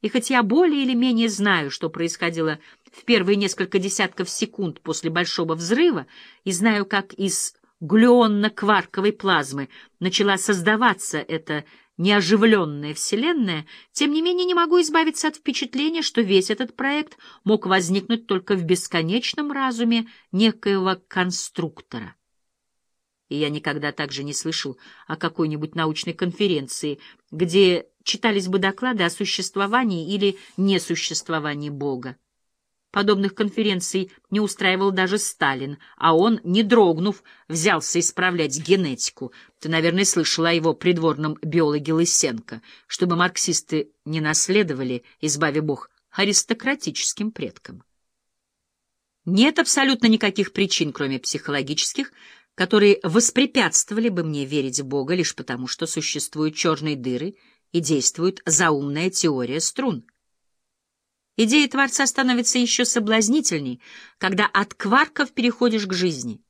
И хоть я более или менее знаю, что происходило в первые несколько десятков секунд после большого взрыва, и знаю, как из глюонно-кварковой плазмы начала создаваться эта неоживленная Вселенная, тем не менее не могу избавиться от впечатления, что весь этот проект мог возникнуть только в бесконечном разуме некоего конструктора. И я никогда также не слышал о какой-нибудь научной конференции, где читались бы доклады о существовании или несуществовании Бога. Подобных конференций не устраивал даже Сталин, а он, не дрогнув, взялся исправлять генетику. Ты, наверное, слышала о его придворном биологе Лысенко, чтобы марксисты не наследовали, избави бог, аристократическим предкам. Нет абсолютно никаких причин, кроме психологических, которые воспрепятствовали бы мне верить в Бога лишь потому, что существуют черные дыры и действует заумная теория струн. Идея Творца становится еще соблазнительней, когда от кварков переходишь к жизни.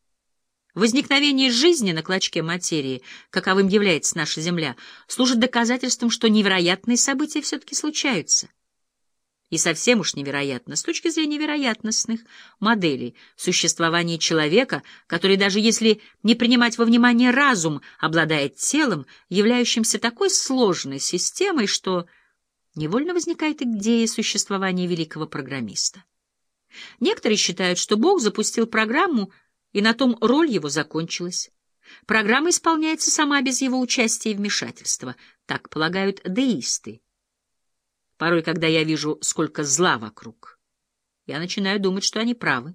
Возникновение жизни на клочке материи, каковым является наша Земля, служит доказательством, что невероятные события все-таки случаются. И совсем уж невероятно, с точки зрения вероятностных моделей, существование человека, который даже если не принимать во внимание разум, обладает телом, являющимся такой сложной системой, что невольно возникает идея существования великого программиста. Некоторые считают, что Бог запустил программу, и на том роль его закончилась. Программа исполняется сама без его участия и вмешательства, так полагают деисты. Порой, когда я вижу, сколько зла вокруг, я начинаю думать, что они правы.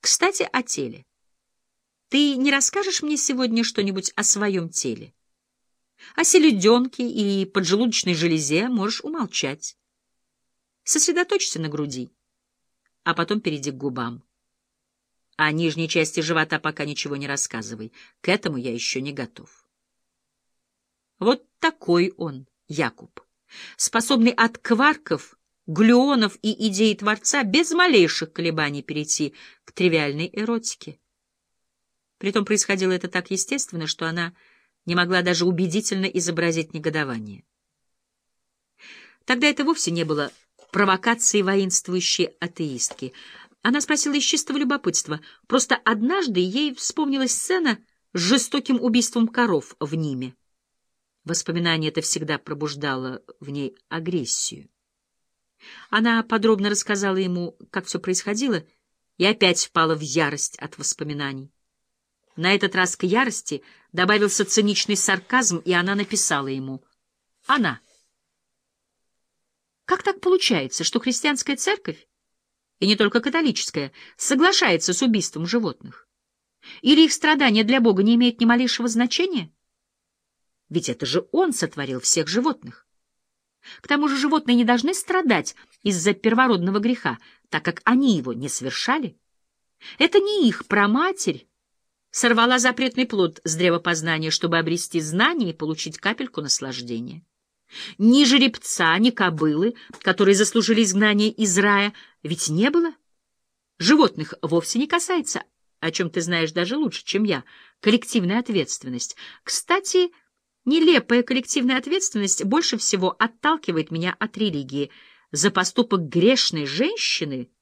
Кстати, о теле. Ты не расскажешь мне сегодня что-нибудь о своем теле? О селеденке и поджелудочной железе можешь умолчать. Сосредоточься на груди, а потом перейди к губам. О нижней части живота пока ничего не рассказывай. К этому я еще не готов. Вот такой он, Якуб, способный от кварков, глюонов и идей Творца без малейших колебаний перейти к тривиальной эротике. Притом происходило это так естественно, что она не могла даже убедительно изобразить негодование. Тогда это вовсе не было провокацией воинствующей атеистки. Она спросила из чистого любопытства. Просто однажды ей вспомнилась сцена с жестоким убийством коров в Ниме. Воспоминание это всегда пробуждало в ней агрессию. Она подробно рассказала ему, как все происходило, и опять впала в ярость от воспоминаний. На этот раз к ярости добавился циничный сарказм, и она написала ему. Она. Как так получается, что христианская церковь, и не только католическая, соглашается с убийством животных? Или их страдания для Бога не имеют ни малейшего значения? Ведь это же Он сотворил всех животных. К тому же животные не должны страдать из-за первородного греха, так как они его не совершали. Это не их праматерь, сорвала запретный плод с древа познания, чтобы обрести знания и получить капельку наслаждения. Ни жеребца, ни кобылы, которые заслужили изгнание из рая, ведь не было. Животных вовсе не касается, о чем ты знаешь даже лучше, чем я, коллективная ответственность. Кстати, нелепая коллективная ответственность больше всего отталкивает меня от религии. За поступок грешной женщины —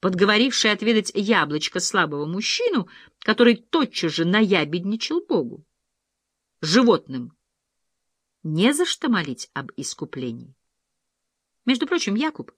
подговоривший отведать яблочко слабого мужчину, который тотчас же наябедничал Богу. Животным не за что молить об искуплении. Между прочим, Якуб —